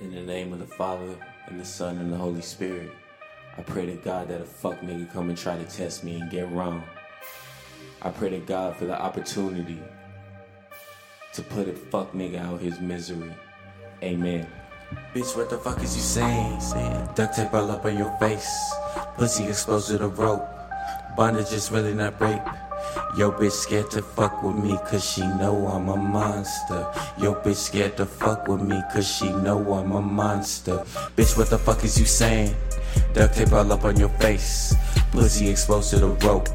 In the name of the Father, and the Son, and the Holy Spirit, I pray to God that a fuck nigga come and try to test me and get wrong. I pray to God for the opportunity to put a fuck nigga out his misery. Amen. Bitch, what the fuck is you saying? Duct tape all up on your face. Pussy exposed to the rope. Bondage is really not rape. Yo bitch scared to fuck with me cause she know I'm a monster. Yo bitch scared to fuck with me cause she know I'm a monster. Bitch, what the fuck is you saying? Duct tape all up on your face. Pussy exposed to the rope.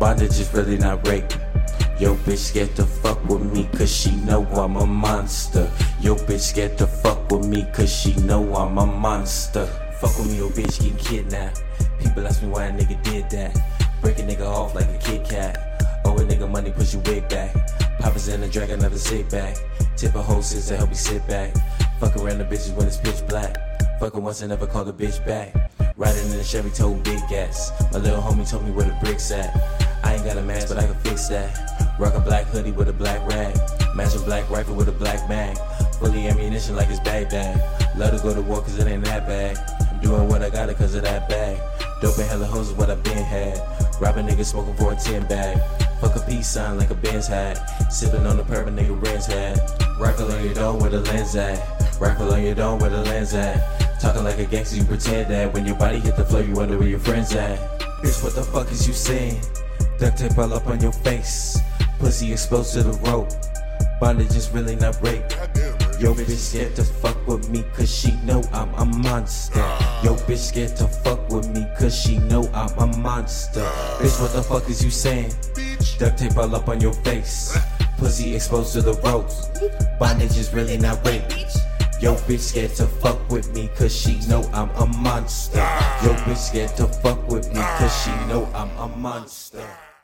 Bondage is really not rape. Yo bitch scared to fuck with me cause she know I'm a monster. Yo bitch scared to fuck with me cause she know I'm a monster. Fuck with me, yo bitch getting kidnapped. People ask me why a nigga did that. Break a nigga off like a Kit Kat. Money, push your wig back. Papa's in the drag, another sit back. Tip a whole hostess to help me sit back. Fuck around the bitches when it's pitch black. Fucking once and never call the bitch back. Riding in the Chevy, told big gas. My little homie told me where the bricks at. I ain't got a mask, but I can fix that. Rock a black hoodie with a black rag. Match a black rifle with a black mag. Fully ammunition like it's Baghdad. Love to go to war cause it ain't that bad. I'm doing what I gotta cause of that bag. Dope and hella hoes is what I been had. Robbing niggas smoking for a 10 bag. Fuck a peace sign like a Benz hat. Sipping on the purple nigga Ren's hat. Rifle on your dome where the lens at. Rifle on your dome where the lens at. Talking like a gangster, you pretend that. When your body hit the floor, you wonder where your friends at. Bitch, what the fuck is you saying? Duct tape all up on your face. Pussy exposed to the rope. Bondage is really not rape. Yo, bitch scared to fuck with me cause she know I'm a monster. Yo, bitch scared to fuck with me cause she know I'm a monster. Bitch, what the fuck is you saying? Duct tape all up on your face. Pussy exposed to the ropes. Bondage is really not rape. Yo, bitch scared to fuck with me cause she know I'm a monster. Yo, bitch scared to fuck with me cause she know I'm a monster.